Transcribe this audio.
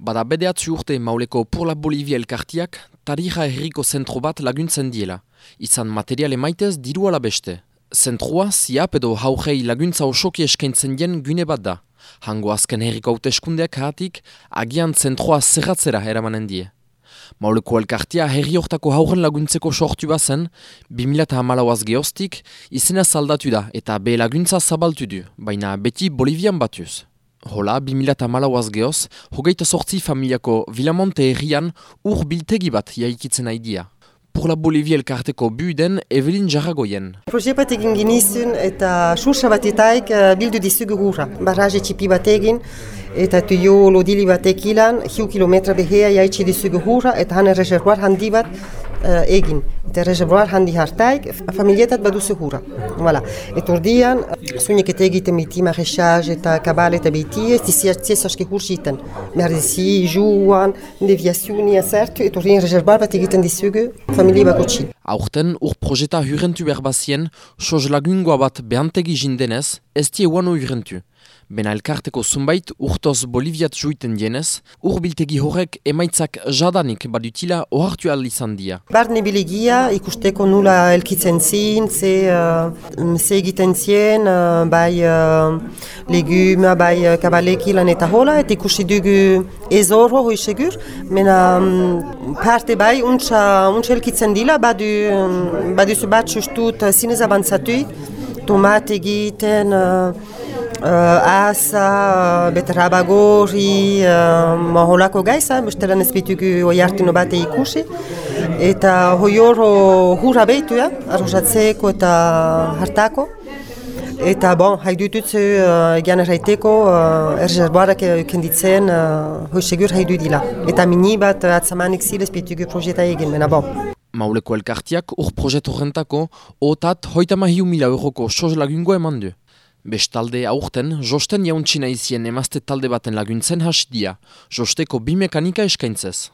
Bada bedeatzu urte mauleko Purla Bolivia elkartiak, tarija herriko zentro bat laguntzen diela. Izan materiale maitez diru beste. Zentroa, ziap edo haugei laguntza osoki eskaintzen dien gune bat da. Hango azken herriko hauteskundeak hatik, agian zentroa zerratzera eramanen die. Mauleko elkartia herri hortako haugen laguntzeko sortu bazen, 2008 geostik, izena zaldatu da eta be laguntza zabaltu du, baina beti Bolivian batuz. Hola, 2008 gehoz, hogeita sortzi familiako Vilamonte errian ur biltegi bat jaikitzen haidia. Purla Bolivia elkarteko buden Evelyn Jarragoyen. Proje bat egin ginizun eta sursa batetaik uh, bildu dizugu hurra. Barraje txipi bat egin eta tuio lodili batek ilan, hiu kilometra behea jaitsi dizugu hurra eta han reservoir handi bat egin. Eta reservoir handi hartaik, familietat baduzu hura. Voilà. Eta ordian, zunik eta egiten biti marechaz eta kabal eta biti, ez dizi hursiten. Behar dizi, juan, deviazioni azertu, eta ordian reservoir bat egiten dizugu, familie bako txin. Aurten, ur projeta hurrentu berbazien, soz lagungoa bat behantegi jindenez, ez die uano hurrentu. Bena elkarteko zunbait urtoz Boliviat juiten dienez, urbiltegi horrek emaitzak jadanik badutila ohartu izan dia. Barne bilegia ikusteko nula elkitzen zin, ze, uh, ze egiten zien, uh, bai uh, leguma, bai uh, kabaleki lan eta hola, eta ikusi dugu ez horro hoi segur, mena um, parte bai untsa, untsa elkitzen dila, badu, um, badu bat sustut zinez abantzatuik, tomate egiten, uh, uh, asa, uh, betraba gorri, uh, maholako gaiza, bestelan ez bitugu oi hartino bate ikusi. Eta hoi horo hurra behitu, ja, arrozatzeko eta hartako. Eta bon, haidututzu uh, egian erraiteko, uh, erzerboarak eukenditzen, uh, hoi segur haidu dila. Eta mini bat uh, atzamanik zilez bitugu projeta egin, mena bon. Mauleko elkartiak ur projet horrentako, otat hoita mahiu mila euroko soz lagungo eman du. Bestalde aurten, josten jauntxina izien emazte talde baten laguntzen hasidia, josteko bi mekanika eskaintzez.